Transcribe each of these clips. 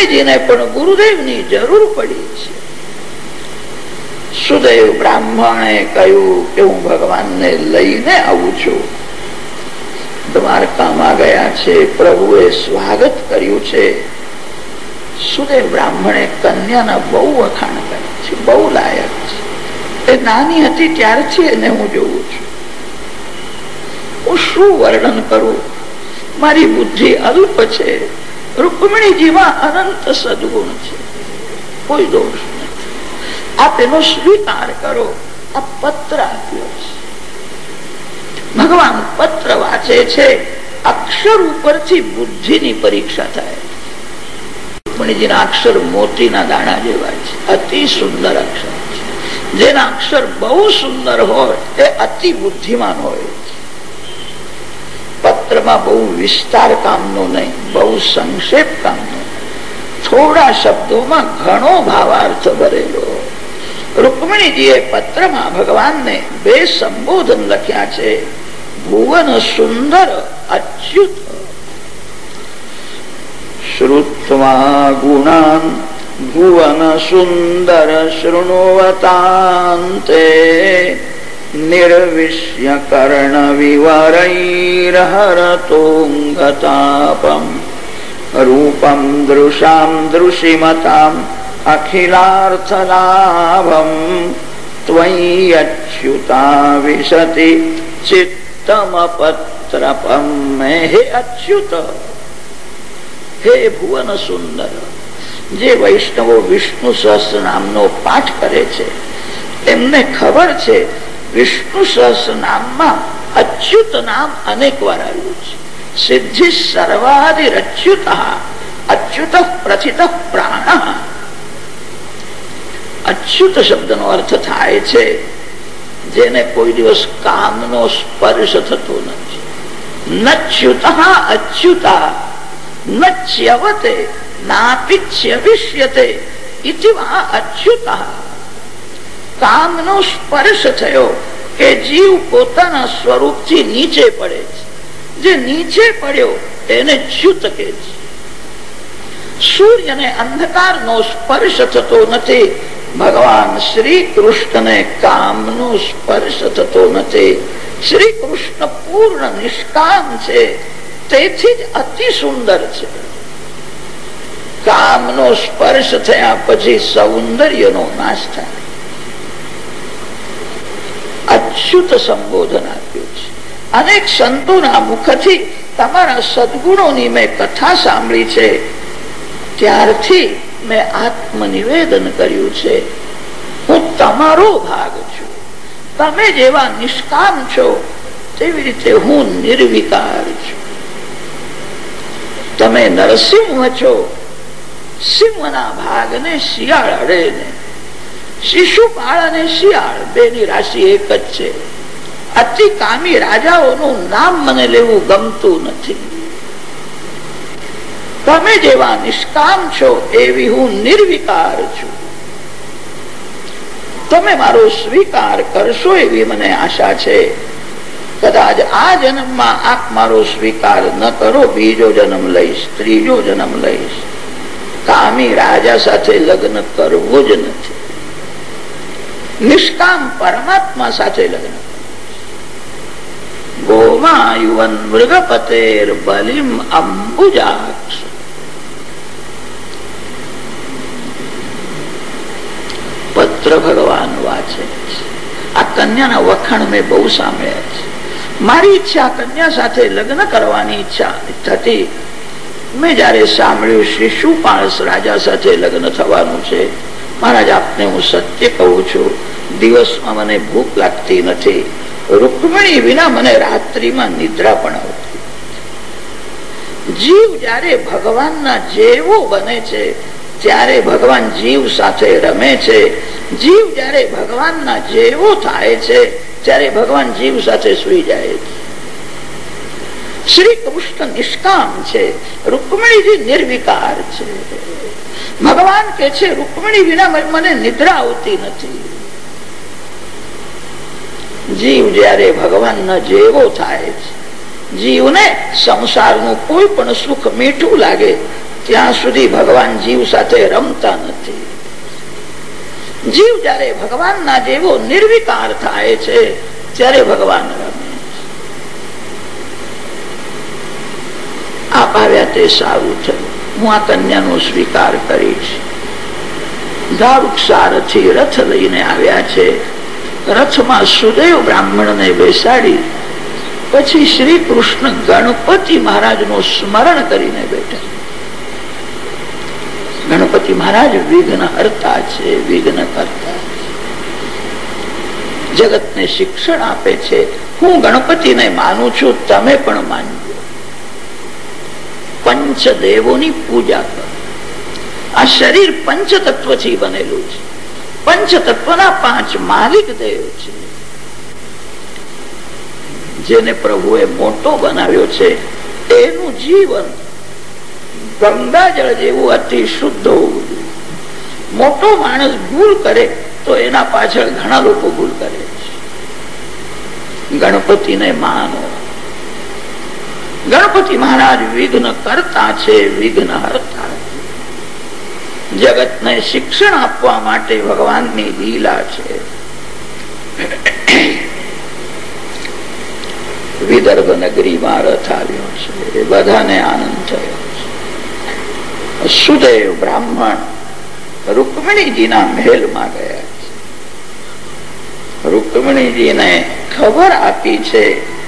રૂકમણીજીને પણ ગુરુદેવની જરૂર પડી છે. સુદૈવ બ્રાહ્મણે કહ્યું કે હું ભગવાનને લઈને આવું છું. દ્વારકામાં ગયા છે, પ્રભુએ સ્વાગત કર્યું છે. સુદૈવ બ્રાહ્મણે કન્યાના બહુ વખાણ કર્યા છે, બહુ લાયક છે. એ નાની હતી ત્યારથી એને હું જોઉં છું. હું શું વર્ણન કરું? મારી બુદ્ધિ અલ્પ છે. રૂકમણીજીમાં અનંત સદગુણ છે. કોઈ દોષ નથી. આપ એનો સ્વીકાર કરો. આ પત્ર આપ્યો છે. ભગવાન પત્ર વાંચે છે. અક્ષર ઉપરથી બુદ્ધિની પરીક્ષા થાય. રૂકમણીજીના અક્ષર મોતીના દાણા જેવા છે. અતિ સુંદર અક્ષર છે. જેના અક્ષર બહુ સુંદર હોય, તે અતિ બુદ્ધિમાન હોય. પત્રમાં બહુ વિસ્તાર કામનો નહીં, બહુ સંક્ષેપ કામનો થોડા શબ્દોમાં ઘણો ભાવાર્થ ભરેલો. રૂકમણીજીએ પત્રમાં ભગવાનને બે સંબોધન લખ્યા છે, ભુવન સુંદર અચ્યુત શ્રુત્વા ગુણાન, ભુવન સુંદર શૃણુવતાંતે નિર્વિશ્ય કર્ણ વિવરૈરહરતોંગતાપમ રૂપમ દૃશામ દૃશિમતામ અખિલાર્થલાભમ અચ્યુતા વિશતિ ચિત્તમપત્રપમ હે અચ્યુત હે ભુવન સુંદર જે વૈષ્ણવો વિષ્ણુ સહસ્ત્ર નામનો પાઠ કરે છે, એમને ખબર છે વિષ્ણુ સહસ્ર નામમાં અચ્યુત નામ અનેક વાર આવ્યું છે. સિદ્ધિ સર્વાધિર અચ્યુત અચ્યુત પ્રથિત પ્રાણ. અચ્યુત શબ્દનો અર્થ થાય છે, જેને કોઈ દિવસ કામનો સ્પર્શ થતો નથી. નચ્યુત અચ્યુતા નચ્યવતે નાપિચ્યવિષ્યતે અચ્યુત. કામનો સ્પર્શ થયો કે જીવ પોતાના સ્વરૂપથી નીચે પડે છે. જે નીચે પડ્યો તેને ચ્યુત કે છે. સૂર્યને અંધકારનો સ્પર્શ થતો નથી. ભગવાન શ્રી કૃષ્ણને કામનો સ્પર્શ થતો નથી. શ્રી કૃષ્ણ પૂર્ણ નિષ્કામ છે. તેથી જ અતિ સુંદર છે. કામનો સ્પર્શ થયા પછી સૌંદર્યનો નાશ થાય. અચ્યુત સંબોધન આપ્યું છે. અનેક સંતોના મુખથી તમારા સદગુણોની મેં કથા સાંભળી છે. ત્યારથી મેં આત્મનિવેદન કર્યું છે. હું તમારો ભાગ છું. તમે જેવા નિષ્કામ છો, તેવી રીતે હું નિર્વિકાર છું. તમે નરસિંહ છો. સિંહના ભાગને શિયાળ અડે ને શિશુપાળ અને શિયાળ બેની રાશિ એક જ છે. અતિ કામી રાજાઓનું નામ મને લેવું ગમતું નથી. તમે જેવા નિષ્કામ છો એવી હું નિર્વિકાર છું. તમે મારો સ્વીકાર કરશો એવી મને આશા છે. કદાચ આ જન્મમાં આપ મારો સ્વીકાર ન કરો, બીજો જન્મ લઈશ, ત્રીજો જન્મ લઈશ. કામી રાજા સાથે લગ્ન કરવું જ નથી. નિષ્કામ પરમાત્મા સાથે લગ્ન. ગોમાયુવન મૃગપતેર બલિમ અંબુજાક્ષ. પત્ર ભગવાન વાંચે આ કન્યાના વખાણ મેં બહુ સાંભળ્યા છે. મારી ઈચ્છા કન્યા સાથે લગ્ન કરવાની ઈચ્છા થતી મેં જયારે સાંભળ્યું શ્રી શુપાણસ રાજા સાથે લગ્ન થવાનું છે મહારાજ, આપને હું સત્ય કહું છું, દિવસમાં મને ભૂખ લાગતી નથી. રૂકમણી વિના મને રાત્રિમાં નિદ્રા પણ આવતી જીવ જયારે ભગવાનના જેવો બને છે, ત્યારે ભગવાન જીવ સાથે રમે છે. જીવ જયારે ભગવાનના જેવો થાય છે, ત્યારે ભગવાન જીવ સાથે સુઈ જાય છે. શ્રી કૃષ્ણ નિષ્કામ છે, રૂકમણીજી નિર્વિકાર છે. ભગવાન કે છે, રૂકમણી વિના મને નિદ્રા આવતી નથી. જીવ જયારે ભગવાન જેવો થાય છે, જીવને સંસારનું કોઈ પણ સુખ મીઠું લાગે, ત્યાં સુધી ભગવાન જીવ સાથે રમતા નથી. જીવ જયારે ભગવાનના જેવો નિર્વિકાર થાય છે, ત્યારે ભગવાન રમે આપ આવ્યા તે સારું થયું. હું આ કન્યાનો સ્વીકાર કરીશ. સારથી રથ લઈને આવ્યા છે. રથમાં સુદેવ બ્રાહ્મણને બેસાડી પછી શ્રી કૃષ્ણ ગણપતિ મહારાજનું સ્મરણ કરીને બેઠા. ગણપતિ મહારાજ વિઘ્ન હરતા છે, વિઘ્ન કરતા જગતને શિક્ષણ આપે છે. હું ગણપતિને માનું છું, તમે પણ માનજો પંચ દેવોની પૂજા કરો. આ શરીર પંચ તત્વથી બનેલું છે. પંચ તત્વના પાંચ માલિક દેવ છે. જેને પ્રભુએ મોટો બનાવ્યો છે એનું જીવન ગંગાજળ જેવું અતિ શુદ્ધ હોવું મોટો માણસ ભૂલ કરે તો એના પાછળ ઘણા લોકો ભૂલ કરે છે. ગણપતિને માનો. ગણપતિ મહારાજ વિઘ્ન કરતા છે, વિઘ્ન હરતા જગતને શિક્ષણ આપવા માટે ભગવાનની લીલા છે. વિદર્ભ નગરીમાં રથ આવ્યો છે. બધાને આનંદ થયો છે. સુદેવ બ્રાહ્મણ રૂકમણીજીના મહેલમાં ગયા છે. રૂકમણીજીને ખબર આપી છે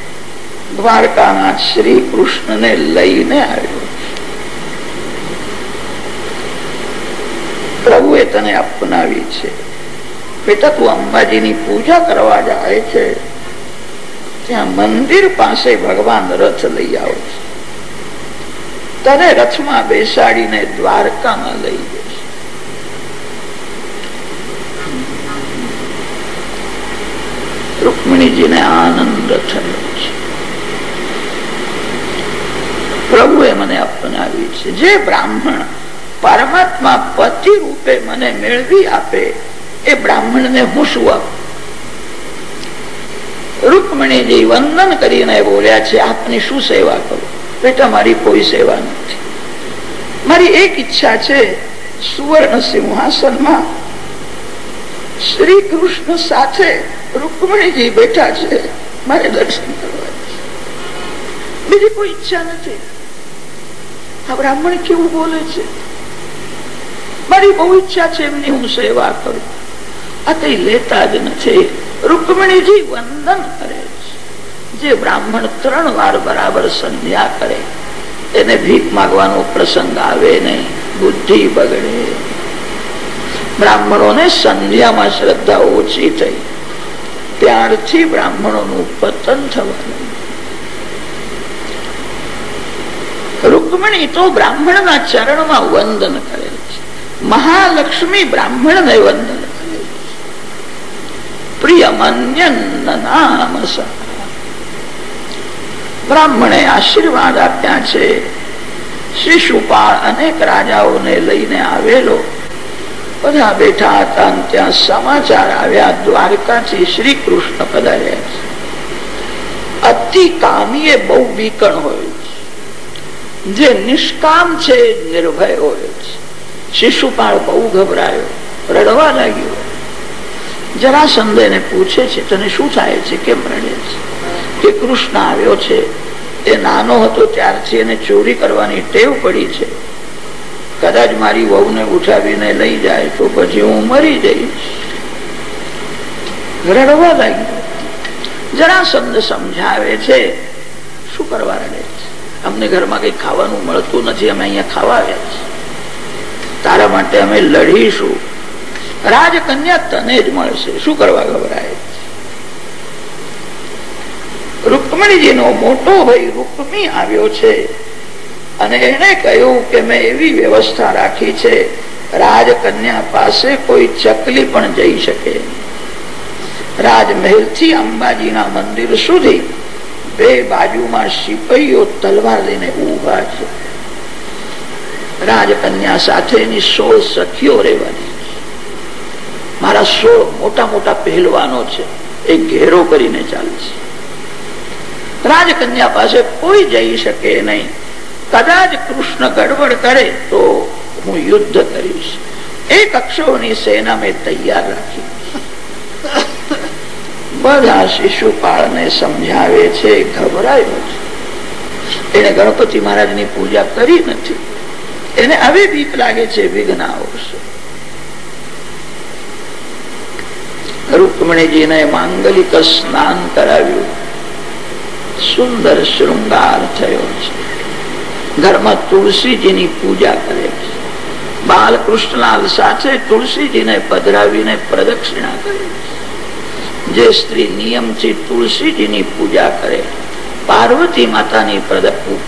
દ્વારકાના શ્રી કૃષ્ણને લઈને આવ્યો. પ્રભુએ તને અપનાવી છે. બેટા તું અંબાજીની પૂજા કરવા જાય છે. ત્યાં મંદિર પાસે ભગવાન રથ લઈ આવો તને રથમાં બેસાડીને દ્વારકામાં લઈ જશે. રૂકમણીજીને આનંદ થયો છે. પ્રભુએ મને અપનાવી છે. જે બ્રાહ્મણ પરમાત્મા પતિ રૂપે મને મેળવી આપે, એ બ્રાહ્મણને હું શું આપું? રૂકમણીજી વંદન કરીને બોલ્યા છે, આપની શું સેવા કરું? બેટા, મારી કોઈ સેવા નથી. મારી એક ઈચ્છા છે, સુવર્ણ સિંહાસનમાં શ્રી કૃષ્ણ સાથે રૂકમણીજી બેઠા છે, મારે દર્શન કરવા. બીજી કોઈ ઈચ્છા નથી. આ બ્રાહ્મણ કેવું બોલે છે? મારી બહુ ઈચ્છા છે એમની હું સેવા કરું. આ કઈ લેતા જ નથી. રૂકમણીજી વંદન કરે છે. જે બ્રાહ્મણ ત્રણ વાર બરાબર સંધ્યા કરે, એને ભીખ માગવાનો પ્રસંગ આવે નહીં, બુદ્ધિ બગડે. બ્રાહ્મણોને સંધ્યામાં શ્રદ્ધા ઓછી થઈ. ત્યારથી બ્રાહ્મણોનું પતન થવાનું. રૂકમણી તો બ્રાહ્મણના ચરણમાં વંદન કરે છે. મહાલક્ષ્મી બ્રાહ્મણને વંદન કરે છે. પ્રિય નામ બ્રાહ્મણે આશીર્વાદ આપ્યા છે. શિશુપાળ અનેક રાજાઓને લઈને આવેલો. બધા બેઠા હતા ત્યાં સમાચાર આવ્યા. દ્વારકાથી શ્રી કૃષ્ણ પધાર્યા છે. અતિ કામી બહુ બીકણ હોય. જે નિષ્કામ છે નિર્ભય હોય છે. શિશુપાળ બહુ ગભરાયો, રડવા લાગ્યો. જરાસંધ એને પૂછે છે, તને શું થાય છે? કેમ રડે છે? કે કૃષ્ણ આવ્યો છે? એ નાનો હતો, ત્યારથી એને ચોરી કરવાની ટેવ પડી છે. કદાચ મારી વહુને ઉઠાવીને લઈ જાય તો પછી હું મરી જઈશ. રડવા લાગ્યો. જરાસંધ સમજાવે છે, શું કરવા રડે અમને ઘરમાં કઈ ખાવાનું મળતું નથી, અમે અહીંયા ખાવા આવ્યા છીએ. તારા માટે અમે લડીશું. રાજકન્યા તને જ મળશે. શું કરવા ગભરાય? રૂકમણીજી નો મોટો ભાઈ રૂકમી આવ્યો છે અને એને કહ્યું કે મેં એવી વ્યવસ્થા રાખી છે, રાજકન્યા પાસે કોઈ ચકલી પણ જઈ શકે રાજમહેલથી અંબાજીના મંદિર સુધી બે બાજુમાં સિપાહીઓ તલવાર લઈને ઊભા છે. રાજકન્યા સાથેની સોળ સખીઓ રહેવાની મારા સોળ મોટા મોટા પહેલવાનો છે. એ ઘેરો કરીને ચાલશે રાજકન્યા પાસે કોઈ જઈ શકે નહીં. કદાચ કૃષ્ણ ગડબડ કરે તો હું યુદ્ધ કરીશ. એક અક્ષોની સેના મેં તૈયાર રાખી બધા શિશુપાળને સમજાવે છે, ગભરાયો છે. એને ગણપતિ મહારાજની પૂજા કરી નથી. એને હવે બીક લાગે છે, વિઘ્ન આવશે. રૂકમણીજીને માંગલિક સ્નાન કરાવ્યું. સુંદર શૃંગાર થયો છે. ઘરમાં તુલસીજીની પૂજા કરે છે. બાલકૃષ્ણલાલ સાથે તુલસીજીને પધરાવીને પ્રદક્ષિણા કરે જે સ્ત્રી નિયમથી તુલસીજીની પૂજા કરે, પાર્વતી માતાની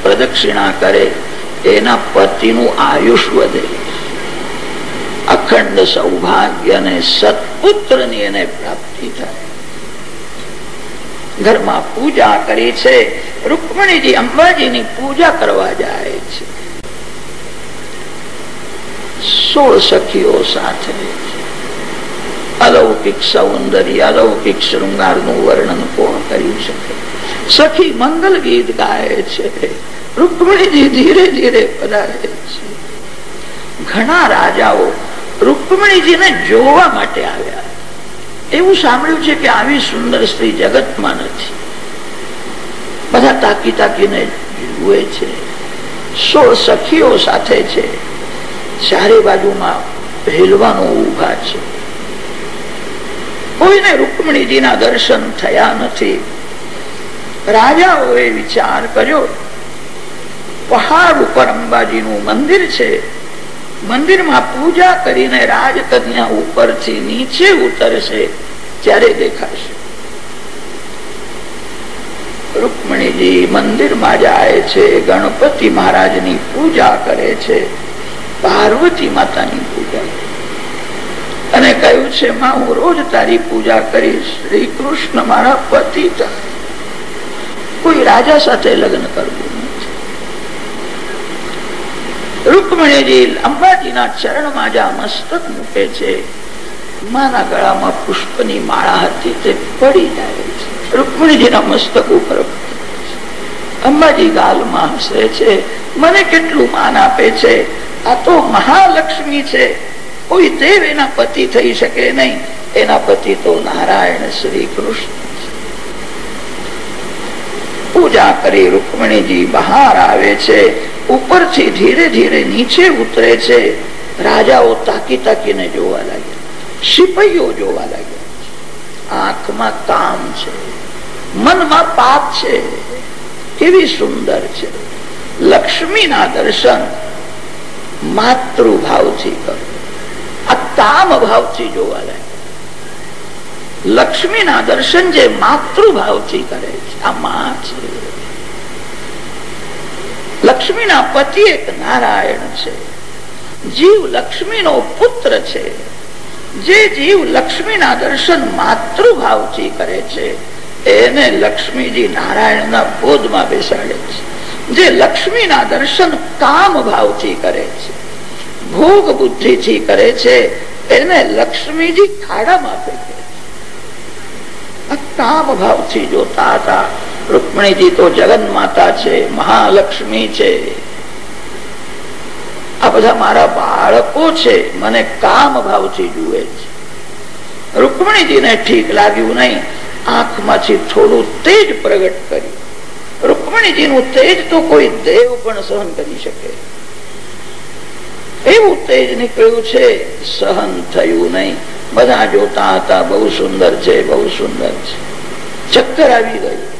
પ્રદક્ષિણા કરે એના પતિનું આયુષ વધે. અખંડ સૌભાગ્ય અને સત્પુત્રની એને પ્રાપ્તિ થાય. ઘરમાં પૂજા કરી છે, રૂકમણીજી અંબાજીની પૂજા કરવા જાય છે. સોળ સખીઓ સાથે અલૌકિક સૌંદર્ય અલૌકિક શૃંગારનું વર્ણન કોણ કરી શકે સખી મંગલ ગીત ગાય છે રૂકમણીજી ધીરે ધીરે પધારે છે. ઘણા રાજાઓ રૂકમણીજીને જોવા માટે આવ્યા. એવું સાંભળ્યું છે કે આવી સુંદર સ્ત્રી જગતમાં નથી. બધા તાકી તાકીને જુએ છે. સો સખીઓ સાથે છે. ચારે બાજુમાં પહેલવાનો ઊભા છે. કોઈને રૂકમણીજીના દર્શન થયા નથી. રાજાઓએ વિચાર કર્યો, પહાડ ઉપર અંબાજીનું મંદિર છે. મંદિરમાં પૂજા કરીને રાજકન્યા ઉપરથી નીચે ઉતરશે, ત્યારે દેખાશે. રૂકમણીજી મંદિરમાં જાય છે, ગણપતિ મહારાજની પૂજા કરે છે, પાર્વતી માતાની અને કહ્યું છે, માં, હું રોજ તારી પૂજા કરીશ. શ્રી કૃષ્ણ મારા પતિ કોઈ રાજા સાથે લગ્ન કરવું રૂકમણીજી અંબાજીના ચરણમાં જ્યાં મસ્તક મૂકે છે. માના ગળામાં પુષ્પની માળા હતી, તે પડી જાય છે. રૂકમણીજીના મસ્તક ઉપર અંબાજી ગાલમાં હસે છે, મને કેટલું માન આપે છે? આ તો મહાલક્ષ્મી છે. કોઈ દેવ એના પતિ થઈ શકે નહીં. એના પતિ તો નારાયણ શ્રી કૃષ્ણ પૂજા કરી રૂકમણીજી બહાર આવે છે, ઉપરથી ધીરે ધીરે નીચે ઉતરે છે. રાજાઓ તાકી તાકીને જોવા લાગ્યા. સિપાહીઓ જોવા લાગ્યા. આંખમાં કામ છે. મનમાં પાપ છે. કેવી સુંદર છે. લક્ષ્મીના દર્શન માતૃભાવથી કરો. કામ ભાવથી જોવા લાગે લક્ષ્મીના દર્શન જે માતૃભાવથી કરે છે, આ માં છે. લક્ષ્મીના પતિ એક નારાયણ છે. જીવ લક્ષ્મીનો પુત્ર છે. જે જીવ લક્ષ્મીના દર્શન માતૃભાવથી કરે છે, એને લક્ષ્મીજી નારાયણના બોધમાં બેસાડે છે. જે લક્ષ્મીના દર્શન કામ ભાવથી કરે છે. ભોગ બુદ્ધિથી કરે છે, એને લક્ષ્મીજી ખાડામાં ફેંકે કામ ભાવથી જોતા હતા, રૂકમણીજી તો જગન માતા છે, મહાલક્ષ્મી છે. આ બધા મારા બાળકો છે, મને કામ ભાવથી જુએ છે. રૂકમણીજીને ઠીક લાગ્યું નહીં, આંખમાંથી થોડું તેજ પ્રગટ કર્યું. રૂકમણીજીનું તેજ તો કોઈ દેવ પણ સહન કરી શકે. એવું તેજ નીકળ્યું છે, સહન થયું નહીં. બધા જોતા હતા, બહુ સુંદર છે, બહુ સુંદર છે. ચક્કર આવી ગયું.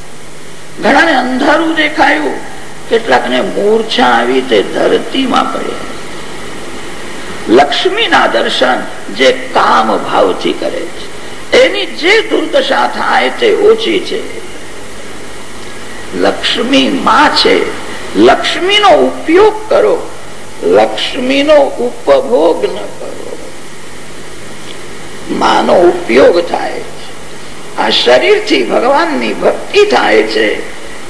ઘણાને અંધારું દેખાયું. કેટલાક મૂર્છા આવી, તે ધરતીમાં પડ્યા. લક્ષ્મીના દર્શન જે કામ ભાવથી કરે છે. એની જે દુર્દશા થાય તે ઓછી છે. લક્ષ્મી માં છે. લક્ષ્મીનો ઉપયોગ કરો. લક્ષ્મીનો ઉપભોગ ન કરો. માનો ઉપયોગ થાય આ શરીરથી ભગવાનની ભક્તિ થાય છે.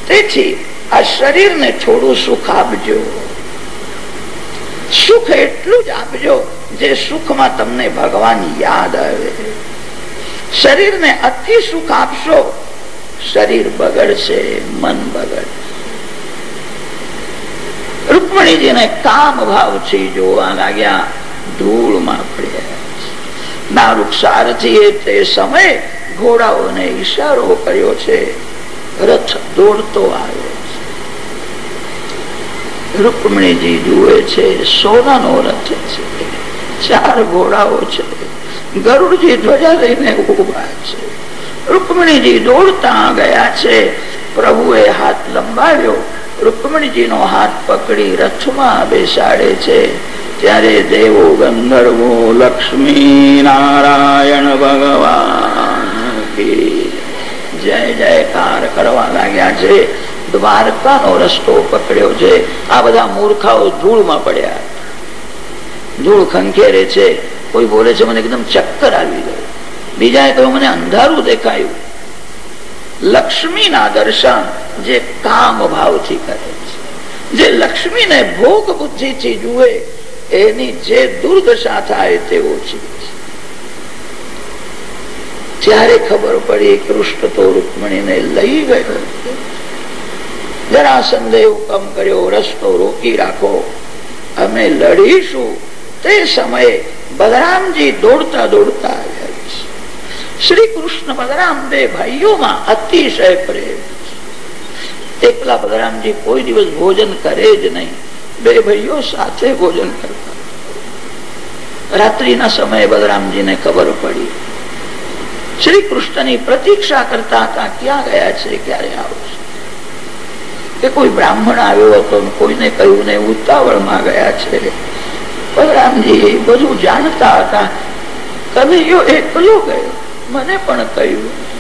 તેથી આ શરીરને થોડું સુખ આપજો. સુખ એટલું જ આપજો જે સુખમાં તમને ભગવાન યાદ આવે. શરીરને અતિ સુખ આપશો, શરીર બગડશે, મન બગડશે. રૂકમણીજીને કામ ભાવથી જોવા લાગ્યા. ધૂળમાં પડ્યા. કર્યો છે. રથ દોડતો રથ છે. ચાર ઘોડાઓ છે. ગરુડજી ધ્વજા લઈને ઊભા છે. રૂકમણીજી દોડતા ગયા છે. પ્રભુએ હાથ લંબાવ્યો. રૂકમણીજી નો હાથ પકડી રથમાં બેસાડે છે. ત્યારે દેવો ગંધર્વો લક્ષ્મી નારાયણ ભગવાન જય જયકાર કરવા લાગ્યા છે. દ્વારકાનો રસ્તો પકડ્યો છે. આ બધા મૂર્ખાઓ ધૂળમાં પડ્યા. ધૂળ ખંખેરે છે. કોઈ બોલે છે, મને એકદમ ચક્કર આવી ગયું. બીજાએ કહ્યું, મને અંધારું દેખાયું. લક્ષ્મીના દર્શન જે કામ ભાવથી કરે છે. જે લક્ષ્મીને ભોગ બુદ્ધિથી જુએ, એની જે દુર્દશા થાય તે ઓછી ત્યારે ખબર પડી કૃષ્ણ તો રૂકમણીને લઈ ગયો. જરા હુકમ કર્યો રસ્તો રોકી રાખો. અમે લડીશું. તે સમયે બલરામજી દોડતા દોડતા આવ્યા શ્રી કૃષ્ણ બલરામ બે ભાઈઓમાં અતિશય પ્રેમ. એકલા બલરામજી કોઈ દિવસ ભોજન કરે જ નહીં. બે ભાઈઓ સાથે ભોજન કરતા. રાત્રિના સમયે બલરામજીને ખબર પડી. શ્રી કૃષ્ણની પ્રતીક્ષા કરતા હતા, ક્યાં ગયા છે? ક્યારે આવશે કે કોઈ બ્રાહ્મણ આવ્યો હતો કોઈને કહ્યું ને ઉતાવળમાં ગયા છે. બલરામજી બધું જાણતા હતા. કનૈયો એકલો ગયો? મને પણ કહ્યું.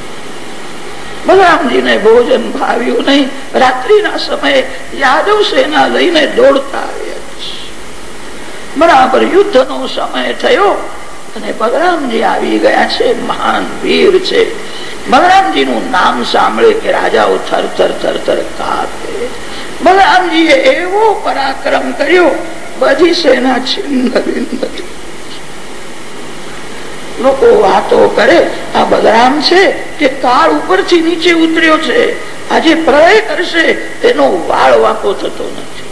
બલરામજીને ભોજન ભાવ્યું નહીં. રાત્રિના સમયે યાદવ સેના લઈને દોડતા આવ્યા બરાબર યુદ્ધનો સમય થયો અને બલરામજી આવી ગયા છે, મહાન વીર છે. બલરામજી નું નામ સાંભળે કે રાજાઓ થર થર થર કાપે. બલરામજીએ એવો પરાક્રમ કર્યો, બધી સેના છિન્ન લોકો વાતો કરે. આ બલરામ છે તે કાળ ઉપરથી નીચે ઉતર્યો છે. આજે પ્રલય કરશે, તેનો વાળ વાંકો થતો નથી.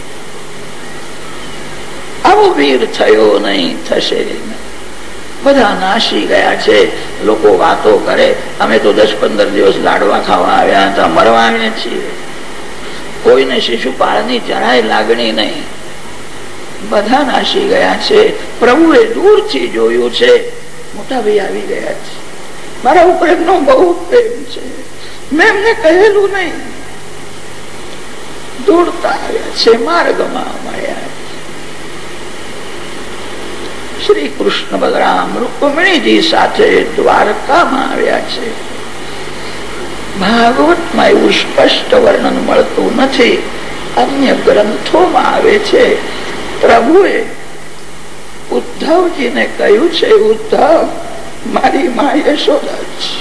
આવો વીર થયો નહીં, થશે બધા નાસી ગયા છે, લોકો વાતો કરે. અમે તો દસ પંદર દિવસ લાડવા ખાવા આવ્યા હતા, મરવા આવ્યા છીએ. કોઈને શિશુપાળની જરાય લાગણી નહીં. બધા નાસી ગયા છે, પ્રભુએ દૂરથી જોયું છે મોટા ભાઈ આવી ગયા છે. મારા ઉપર એમનો બહુ પ્રેમ છે. મેં એમને કહેલું નહીં. દોડતા આવ્યા છે માર્ગમાં મળ્યા શ્રી કૃષ્ણ બલરામ રૂકમણીજી સાથે દ્વારકામાં આવ્યા છે. ભાગવતમાં એવું સ્પષ્ટ વર્ણન મળતું નથી. અન્ય ગ્રંથોમાં આવે છે, પ્રભુએ ઉદ્ધવજીને કહ્યું છે, ઉદ્ધવ, મારી મા યશોદા છે.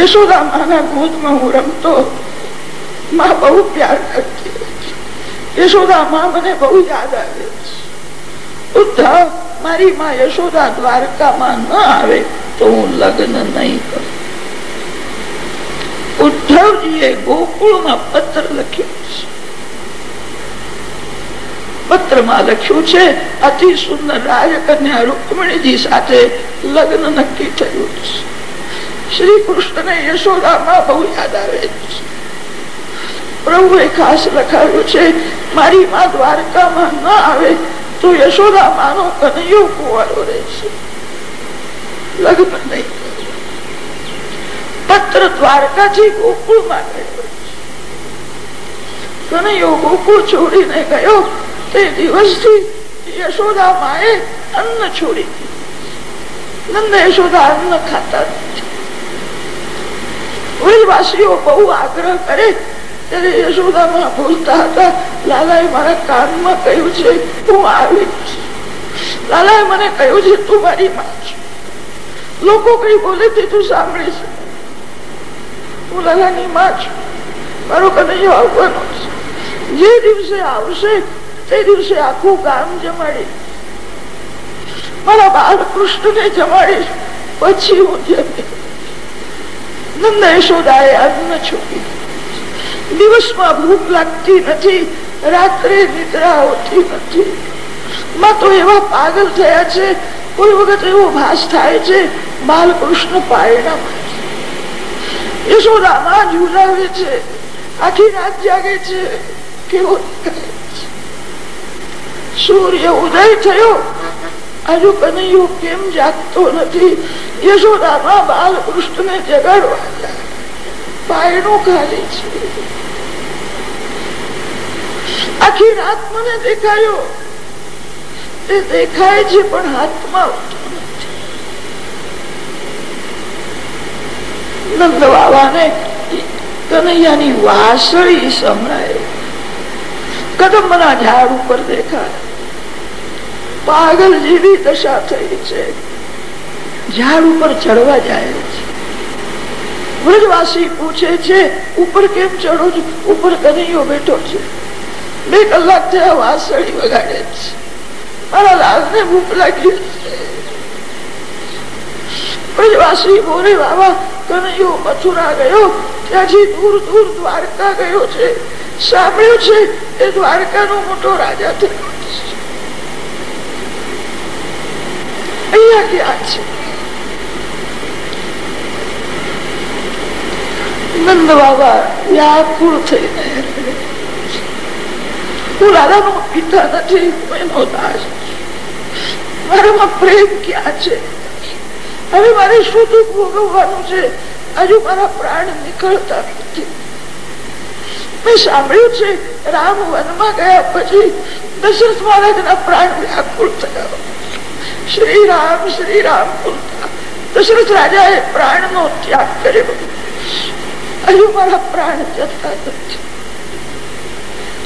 યશોદા માના ગોદમાં હું રમતો, માં બહુ પ્યાર કરતી યશોદા માં મને બહુ યાદ આવે છે. ઉદ્ધવ, મારી માં યશોદા દ્વારકામાં ન આવે તો હું લગ્ન નહીં કરું. ઉદ્ધવજીએ ગોકુળમાં પત્ર લખ્યો. પત્રમાં લખ્યું છે, અતિ સુંદર રાજકન્યા રૂકમણીજી સાથે લગ્ન નક્કી થયું શ્રી કૃષ્ણને યશોદામાં બહુ યાદ આવે પ્રભુએ ખાસ લખાવ્યું છે, મારી માં દ્વારકામાં ન આવે તો યશોદા માનો કનૈયો કુંવારો રહેશે. લગ્ન નહીં પત્ર દ્વારકાથી ગોકુળમાં ગયો. કનૈયો ગોકુળ છોડીને ગયો તે દિવસથી યશોદા માએ અન્ન છોડી નંદ યશોદા અન્ન ખાતા નથી બહુ આગ્રહ કરે ત્યારે યશોદામાં ભૂલતા હતા લાલાએ મારા કાનમાં કહ્યું છે હું આવી લાલાએ મને કહ્યું છે તું મારી માં લોકો કઈ બોલે તે તું સાંભળે છે હું લાલાની માં છું મારો કનૈયો આવવાનો છે જે દિવસે આવશે તે દિવસે આખું ગામ જમાડી મારા બાલકૃષ્ણ ને જમાડીશ. પછી હું જમી નંદ યશોદાએ છોડી દિવસમાં ભૂખ લાગતી નથી, રાત્રે નિદ્રા હોતી નથી. માં તો એવા પાગલ થયા છે, કોઈ વખત એવો ભાસ થાય છે, બાલકૃષ્ણ પાયણા યશોદામાં ઝુલાવે છે. આખી રાત જાગે છે. કેવો સૂર્ય ઉદય થયો. હજુ કનૈયો કેમ જાગતો નથી? યશોદામાં બાલકૃષ્ણને જગાડવા પાયણું ખાલી છે. આખી રાત મને દેખાયો. તે દેખાય છે પણ હાથમાં નંદ બાબાને કનૈયાની વાસળી સંભળાય. કદમના ઝાડ ઉપર દેખાય. પાગલ જેવી દશા થઈ છે. ઝાડ ઉપર ચડવા જાય છે. વ્રજવાસી પૂછે છે, ઉપર કેમ ચડો છો? ઉપર કનૈયો બેઠો છે. બે કલાક થયા વાસળી વગાડે છે. મારા લાલ ને ભૂખ લાગી વ્રજવાસી બોલે બાબા કનૈયો મથુરા ગયો. ત્યાંથી દૂર દૂર દ્વારકા ગયો છે. સાંભળ્યું છે, એ દ્વારકા નો મોટો રાજા થયો. અહીંયા ક્યાં છે નંદ બાબા વ્યાકુળ થઈને હું દાદા નો પિતા નથી એનો દાસ મારામાં પ્રેમ ક્યાં છે હવે મારે શું દુઃખ ભોગવવાનું છે હજુ મારા પ્રાણ નીકળતા નથી મેં સાંભળ્યું છે રામ વનમાં ગયા પછી દશરથ મહારાજ ના પ્રાણ વ્યાકુળ થયા. શ્રી રામ શ્રી રામ બોલતા દશરથ રાજા એ પ્રાણ નો ત્યાગ કર્યો હજુ મારા પ્રાણ જતા નથી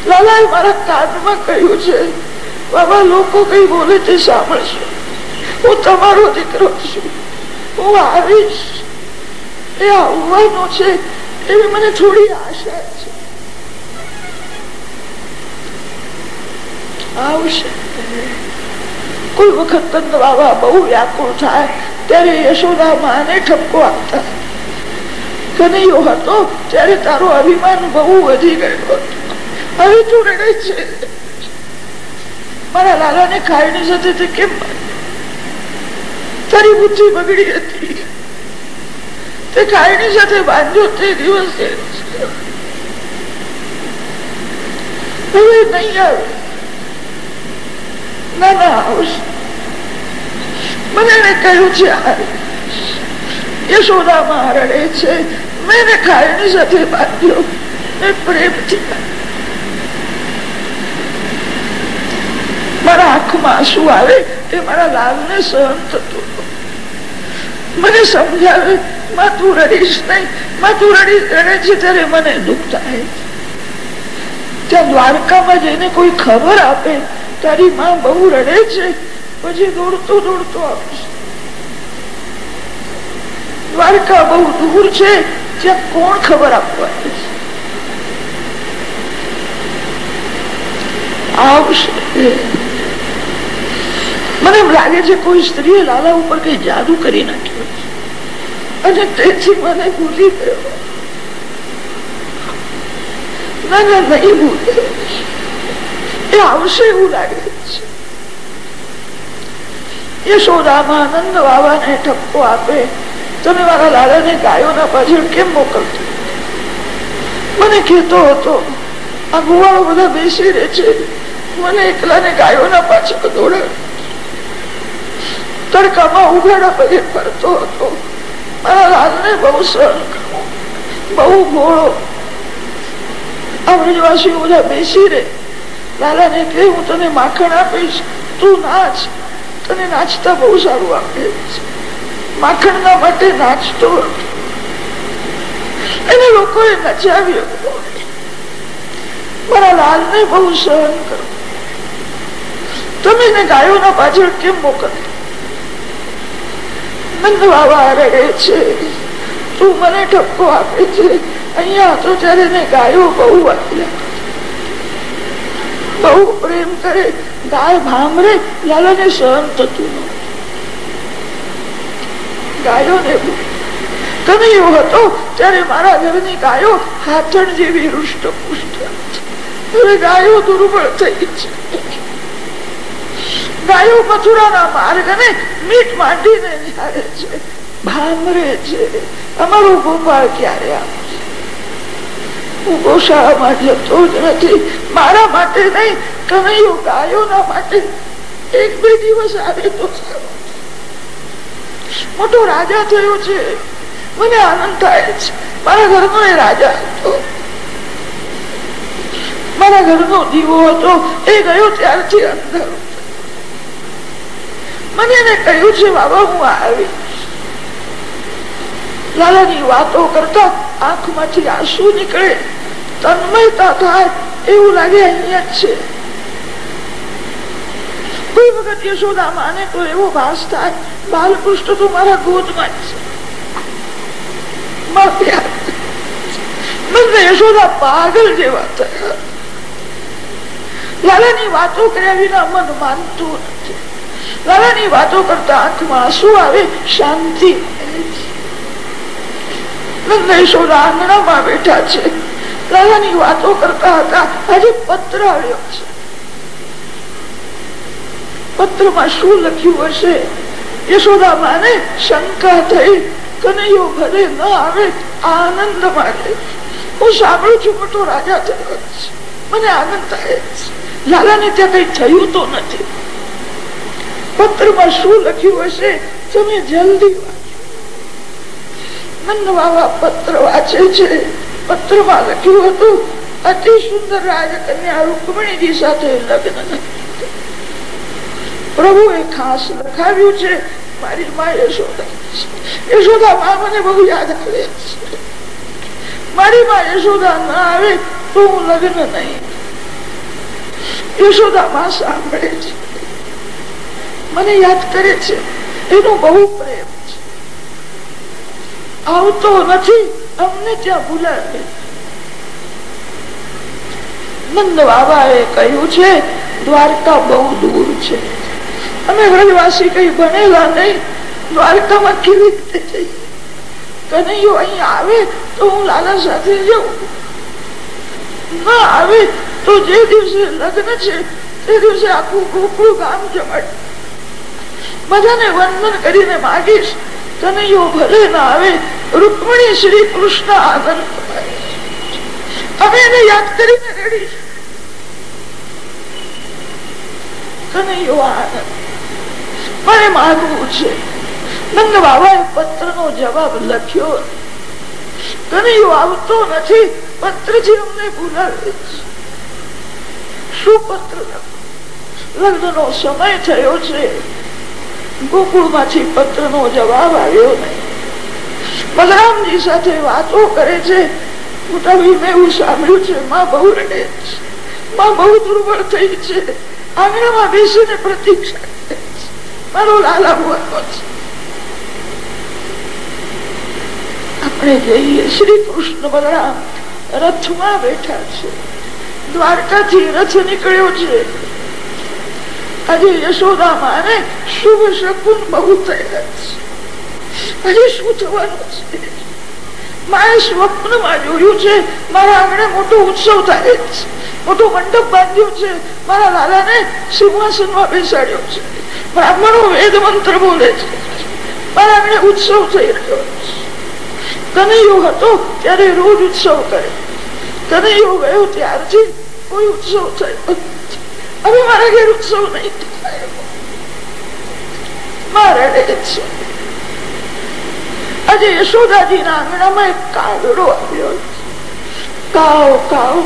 લાલાએ મારા કાનમાં કહ્યું છે બાબા લોકો કઈ બોલે તે સાંભળશે હું તમારો દીકરો છું હું આવીશ એ આવવાનો છે એવી મને થોડી આશા છે આવશે કોઈ વખત તંદ બાબા બહુ વ્યાકુળ થાય, ત્યારે યશોદા માને ઠપકો આપતા. કનૈયો હતો, ત્યારે તારો અભિમાન બહુ વધી ગયો. હવે તું રડે છે. મારા લાલાને ખાયણી સાથે તે કેમ તારી બુદ્ધિ બગડી હતી. તે ખાયણી સાથે બાંધ્યો તે દિવસે. હવે નહીં આવે. ના ના, આવશે. મને કહ્યું છે યશોદામાં રડે છે. મેં ખાયણી સાથે બાંધ્યો. પ્રેમથી મારા આંખમાં આંસુ આવે, એ મારા લાલને સહન થતું મને સમજાવે, માં તું રડીશ નહીં. માં તું રડી, રડે છે ત્યારે મને દુઃખ થાય. ત્યાં દ્વારકામાં જઈને કોઈ ખબર આપે, તારી માં બહુ રડે છે. પછી દોડતો દોડતો આવીશ. દ્વારકા બહુ દૂર છે, ત્યાં કોણ ખબર આપવા મને એમ લાગે છે કોઈ સ્ત્રીએ લાલા ઉપર કઈ જાદુ કરી નાખ્યો અને તેથી મને ભૂલી ગયો. ના ના, નહીં ભૂલે. એ આવશે એવું લાગે છે. યશોદામાં આનંદ ઠપકો આપે. તમે મારા લાલાને ગાયોના પાછળ કેમ મોકલતો મને કહેતો હતો, આ ગુવાળો બધા બેસી રહે છે. મને એકલાને ગાયોના પાછળ દોડે તડકામાં ઉઘાડા પગે ફરતો હતો. મારા લાલને બહુ સરળ બહુ ગોળો. આ વ્રજવાસીઓ બધા બેસી રહે. લાલાને કે હું તને માખણ આપીશ. તું નાચ. તને નાચતા બહુ સારું આપે માખણ ના માટે નાચતો હતો. એને લોકોએ નચાવ્યો મારા લાલ ને બહુ સહન કરો. તમે એને ગાયોના પાછળ કેમ મોકલ? નંદ બાબા રડે છે. તું મને ઠપકો આપે છે. અહીંયા તો ત્યારે એને ગાયો બહુ વાગ્યા બહુ પ્રેમ કરે ગાય ભામરે લાલાને સહન થતું ગાયોને ત્યારે ગાયો દુર્બળ થઈ છે. ગાયો મથુરાના માર્ગને મીટ માંડીને નિહાળે છે. ભામરે છે. અમારો ગોપાળ ક્યારે મોટો રાજા થયો છે. મને આનંદ થાય છે. મારા ઘરનો એ રાજા હતો. મારા ઘરનો દીવો હતો. એ ગયો ત્યારથી અંદર. મને એને કહ્યું છે, બાબા, હું આવી. લાલાની વાતો કરતા આંખમાંથી આંસુ નીકળે. તન્મયતા થાય એવું લાગે અહીંયા છે. કોઈ વખત યશોદા માને તો એવો ભાસ થાય, બાલકૃષ્ણ તો મારા ગોદમાં છે. પાગલ જેવા થયા. વાતો કર્યા વિના મન માનતું નથી. લાલાની વાતો કરતા આંખમાં આંસુ આવે, શાંતિ યશોદા આંગણામાં બેઠા છે. લાલાની વાતો કરતા હતા. આજે પત્ર આવ્યો છે. પત્રમાં શું લખ્યું હશે? યશોદા માને શંકા થઈ. કનૈયો ઘરે ન આવે, આનંદ માને હું સાંભળું છું મોટો રાજા થયો મને આનંદ થાય લાલાને ત્યાં કઈ થયું તો નથી. પત્રમાં શું લખ્યું હશે? તમે જલ્દી નંદ અતિ સુંદર રાજકન્યા રૂકમણીજી સાથે મારી મા યશોદા. બહુ યાદ આવે છે. મારી માં યશોદા ના આવે તો હું લગ્ન નહીં. યશોદા માં સાંભળે છે. મને યાદ કરે છે. એનો બહુ પ્રેમ. આવતો નથી. અમને ત્યાં બોલાવે. નંદ બાબા એ કહ્યું છે, દ્વારકા બહુ દૂર છે. અમે વ્રજવાસી કઈ ભણેલા નહીં. દ્વારકામાં કેવી રીતે જઈએ? કનૈયો અહીં આવે તો હું લાલા સાથે જઉં. ના આવે તો જે દિવસે લગ્ન છે, તે દિવસે આખું ગોકુળ ગામ જમાડ. બધાને વંદન કરીને માગીશ. કનૈયો ભરે ના આવે રૂકમણી શ્રી કૃષ્ણ આનંદ અમે એને યાદ કરીને રેડીશ કનૈયો આનંદ. મારે માગવું છે. નંદ બાબાએ પત્ર નો જવાબ લખ્યો. કનૈયો આવતો નથી પત્ર જે અમને છે. શું પત્ર લગ્ન નો સમય થયો છે. ગોકુળમાંથી પત્ર નો જવાબ આવ્યો બલરામજી સાથે વાતો કરે લાલા હોવાનો છે. આપણે જઈએ શ્રી કૃષ્ણ બલરામ, રથમાં બેઠા છે. દ્વારકાથી રથ નીકળ્યો છે. આજે યશોદા માને શુભ શકુન બહુ થયા છે આજે શું થવાનું છે માએ સ્વપ્નમાં જોયું છે મારા આંગણે મોટો ઉત્સવ થાય છે મોટો મંડપ બાંધ્યો છે મારા લાલાને સિંહાસનમાં બેસાડ્યો છે બ્રાહ્મણો વેદ મંત્ર બોલે છે મારા આંગણે ઉત્સવ થઈ રહ્યો છે કનૈયો હતો ત્યારે રોજ ઉત્સવ કરે કનૈયો ગયો ત્યારથી કોઈ ઉત્સવ થયો હવે મારા ઘેર ઉત્સવ નહીં મારા આજે યશોદાજી ના આંગણામાં એક કાગડો આવ્યો કાવ કાવ.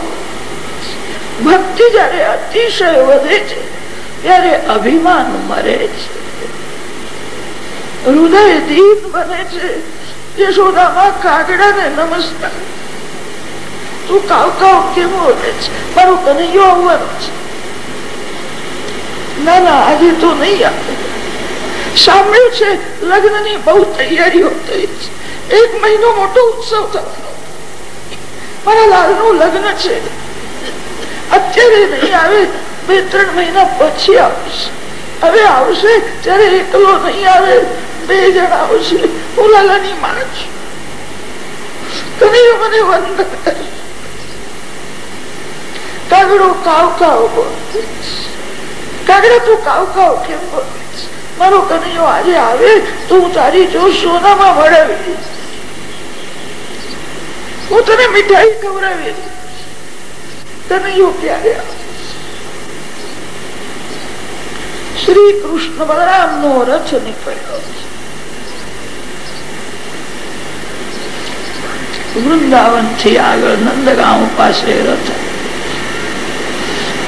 ભક્તિ જયારે અતિશય વધે છે, ત્યારે અભિમાન મરે છે. હૃદય દીપ બને છે. યશોદામાં કાગડાને નમસ્કાર. તું કાવ કાવ કેમ બોલે છે? મારું કનૈયો આવવાનો છે. ના ના, આજે તો નહીં આવે સાંભળ્યું છે લગ્નની બહુ તૈયારીઓ થઈ છે. એક મહિનો મોટો ઉત્સવ થવાનો. મારા લાલનું લગ્ન છે. અત્યારે નહીં આવે, બે, ત્રણ મહિના પછી આવશે. હવે આવશે, ત્યારે એકલો નહીં આવે, બે જણ આવશે. હું લાલાની માં છું કનૈયો મને વંદન કાગડો કાવ કાવ કાગડા તું કાવ કાવ કેમ મારો કનૈયો આજે આવે, તો હું તારી જો સોનામાં વળાવી હું તને મીઠાઈ ખવડાવી કનૈયો ક્યારે શ્રી કૃષ્ણ બલરામ નો રથ નીકળ્યો વૃંદાવનથી આગળ નંદગાંવ પાસે રથ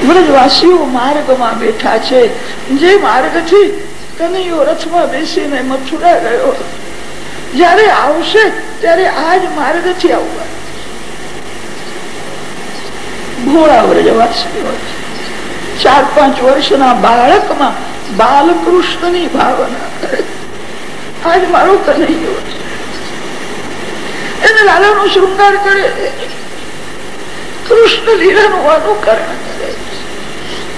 વ્રજવાસીઓ માર્ગમાં બેઠા છે. જે માર્ગથી કનૈયો રથમાં બેસીને મથુરા ગયો. જયારે આવશે ત્યારે આજ માર્ગથી આવવા. ચાર પાંચ વર્ષના બાળકમાં બાલકૃષ્ણની ભાવના કરે. આજ મારો કનૈયો એને લાલા નો શૃંગાર કરે. કૃષ્ણ લીલા નું અનુકરણ કરે.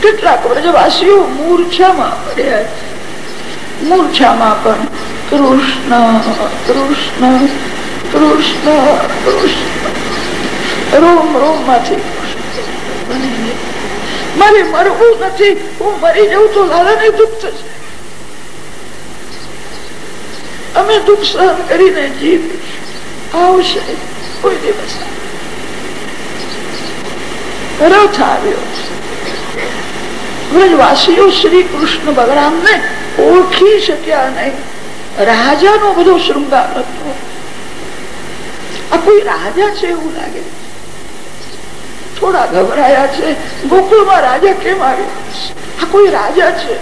કેટલાક વ્રજવાસીઓ મૂર્છામાં પડ્યા મૂર્છામાં પણ કૃષ્ણ કૃષ્ણ કૃષ્ણ કૃષ્ણ. રોમ રોમમાંથી મારે મરવું નથી. હું મરી જઉં તો લાલા ને દુઃખ થશે. અમે દુઃખ સહન કરીને જીવીશું. આવશે કોઈ દિવસ. રથ આવ્યો. વ્રજવાસીઓ શ્રી કૃષ્ણ બલરામ ને ઓળખી શક્યા નહીં. રાજાનો બધો શૃંગાર હતો. આ કોઈ રાજા છે એવું લાગે થોડા ગભરાયા છે. ગોકુળમાં રાજા કેમ આવ્યો? આ કોઈ રાજા છે?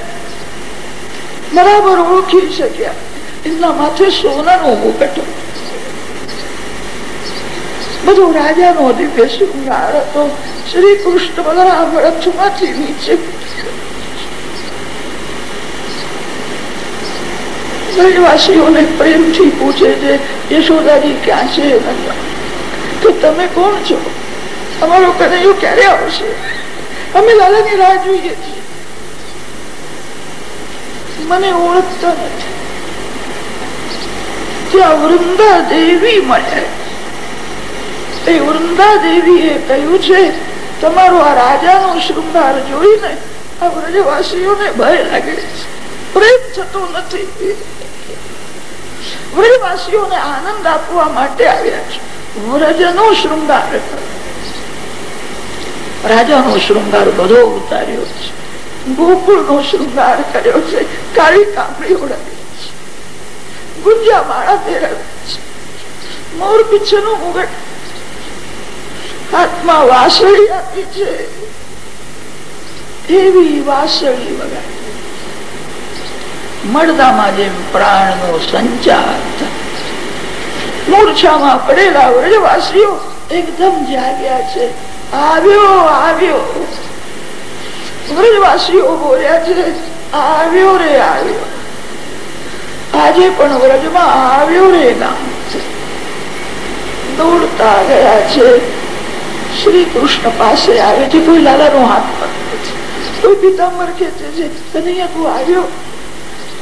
બરાબર ઓળખી શક્યા. એમના માથે સોનાનો મુકટ બધો રાજાનો હતો શ્રી કૃષ્ણ બલરામ નીચે વ્રજવાસીઓને પ્રેમથી પૂછે છે, યશોદાજી, ક્યાં છે? તો તમે કોણ છો? અમારો કનૈયો ક્યારે આવશે? અમે લાલાની રાહ જોઈએ છીએ. મને ઓળખતા નથી. ત્યાં વૃંદા દેવી મળ્યા એ વૃંદા દેવી એ કહ્યું છે, તમારો આ રાજાનો શૃંગાર જોઈને આ વ્રજવાસીઓને ભય લાગે છે. પ્રેમ થતો નથી. વ્રજવાસીઓને આનંદ આપવા માટે આવ્યા છે. વ્રજનો શૃંગાર રાજાનો શૃંગાર બધો ઉતાર્યો છે. ગોકુળ નો શૃંગાર કર્યો છે. કાળી કાપડી ઓળાવી છે. ગુંજા માળા પહેરાવી છે. મોર પીછેનું મુગટ હાથમાં વાસળી આપી છે. એવી વાસળી વગાડી મળદામાં જેમ પ્રાણ નો સંચાર મૂર્છામાં પડેલા વ્રજવાસીઓ એકદમ જાગ્યા છે. આવ્યો આવ્યો. વ્રજવાસીઓ બોલ્યા છે, આવ્યો રે, આવ્યો. આજે પણ વ્રજમાં આવ્યો રે ગામ દોડતા ગયા છે. શ્રી કૃષ્ણ પાસે આવે છે, કોઈ લાલાનો હાથ પકડે છે. કોઈ પિતાંબર કે છે. તું આવ્યો?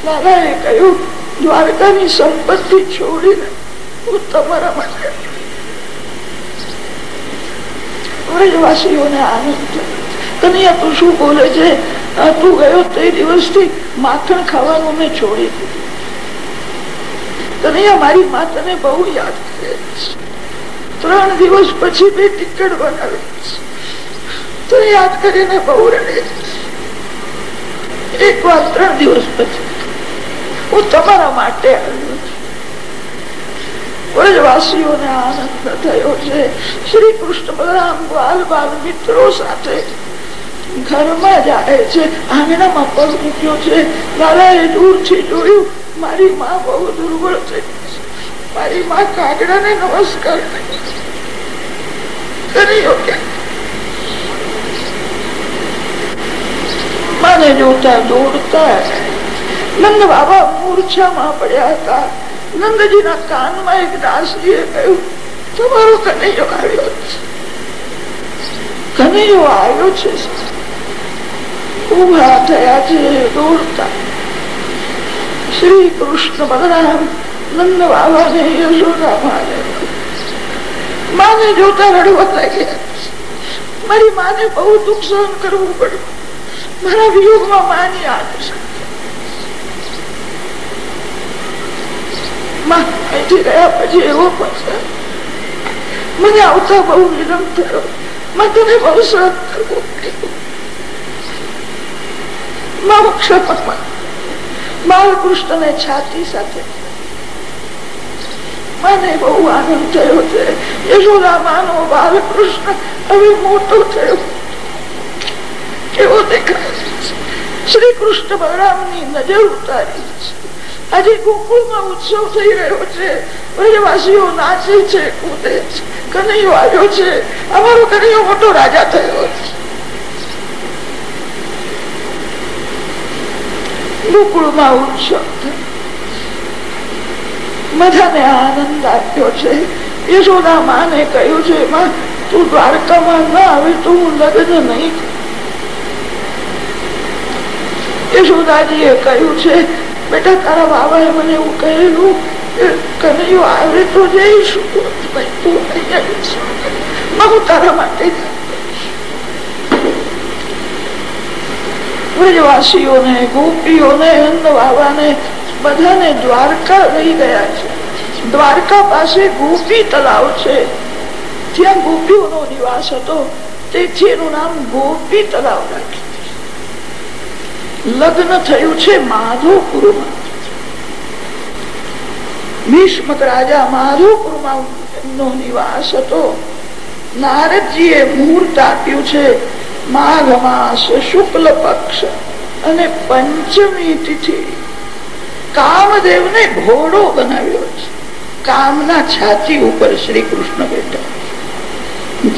લાલા એ કહ્યું, દ્વારકાની સંપત્તિ છોડીને હું તમારા માટે શું બોલે છે? તું ગયો તે દિવસથી માખણ ખાવાનું મેં છોડી દીધું. કનૈયા મારી મા તને બહુ યાદ કરે છે. ત્રણ દિવસ પછી બે ટિકિટ બનાવી તો યાદ કરીને બહુ રડે એક વાર ત્રણ દિવસ પછી હું તમારા માટે આવ્યો વ્રજવાસીઓને આનંદ થયો છે. શ્રી કૃષ્ણ બલરામ બાલ બાલ મિત્રો સાથે ઘરમાં જાય છે. આંગણામાં પગ મૂક્યો છે. લાલા એ દૂરથી જોયું, મારી માં બહુ દુર્બળ થઈ મારી માં કાગડા ને નમસ્કાર કનૈયો આવ્યો કનૈયો આવ્યો છે. ઊભા થયા છે, દોડતા. શ્રી કૃષ્ણ બલરામ નંદ બાબા છે યશોદા માને માને જોતા રડવા લાગ્યા. મારી માને બહુ દુઃખ સહન કરવું પડ્યું. મારા વિયોગમાં માની યાદ અહીંથી એવો પણ મને આવતા બહુ વિલંબ થયો. મેં તને બહુ સહન કરવું પડ્યું. બાળકૃષ્ણ ને છાતી સાથે મને બહુ આનંદ થયો છે. યશોદા માનો બાલકૃષ્ણ હવે મોટો થયો. કેવો દેખાય શ્રી કૃષ્ણ બલરામની નજર ઉતારી આજે ગોકુળમાં ઉત્સવ થઈ રહ્યો છે. વ્રજવાસીઓ નાચે છે, કૂદે છે. કનૈયો આવ્યો છે. અમારો કનૈયો મોટો રાજા થયો છે. ગોકુળમાં ઉત્સવ થયો. બધાને આનંદ આપ્યો છે. યશોદા માને કહ્યું છે તું દ્વારકામાં ના આવે તો હું લગ્ન નહીં યશોદાજી એ કહ્યું છે, બેટા, તારા બાબાએ મને એવું કહેલું કનૈયો આવે તો જઈશું. હું તારા માટે બ્રજવાસીઓને ગોપીઓને નંદ બાબાને બધાને દ્વારકા લઈ ગયા છે. દ્વારકા પાસે ગોપી તલાવ છે. ત્યાં ગોપીઓનો નિવાસ હતો, તેથી એનું નામ ગોપી તલાવ રાખ્યું. લગ્ન થયું છે માધોપુરમાં ભીષ્મક રાજા માધોપુરમાં નિવાસ હતો. નારદજીએ મુહૂર્ત આપ્યું છે, માઘ માસ શુક્લ પક્ષ અને પંચમી તિથિ. કામદેવ ને ઘોડો બનાવ્યો છે. કામના છાતી ઉપર શ્રી કૃષ્ણ બેઠા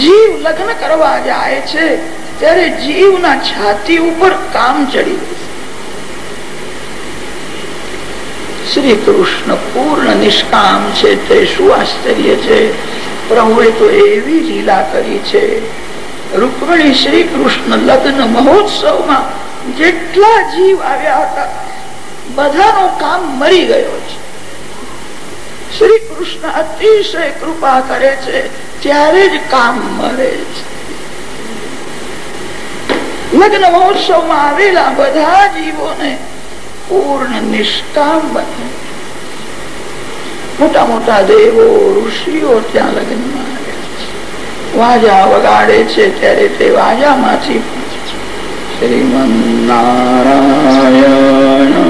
જીવ લગ્ન કરવા જાય છે, ત્યારે જીવના છાતી ઉપર કામ ચડી શ્રી કૃષ્ણ પૂર્ણ નિષ્કામ છે, તે શું આશ્ચર્ય છે? પ્રભુએ તો એવી લીલા કરી છે. રૂકમણી શ્રી કૃષ્ણ લગ્ન મહોત્સવમાં જેટલા જીવ આવ્યા હતા બધાનો કામ મરી ગયો છે. શ્રી કૃષ્ણ અતિશય કૃપા કરે છે, ત્યારે જ કામ મળે છે. લગ્ન મહોત્સવમાં આવેલા બધા જીવોને પૂર્ણ નિષ્કામ બને. મોટા મોટા દેવો, ઋષિઓ ત્યાં લગ્નમાં વાજા વગાડે છે ત્યારે તે વાજામાંથી શ્રીમન નારાયણ.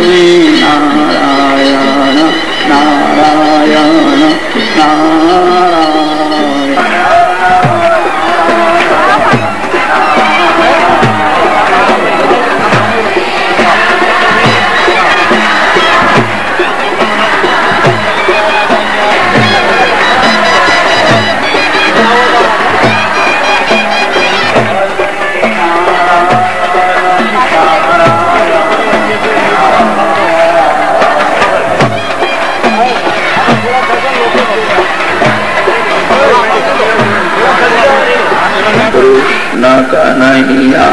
લક્ષ્મી નારાયણ નારાયણ નારાયણ કનૈયા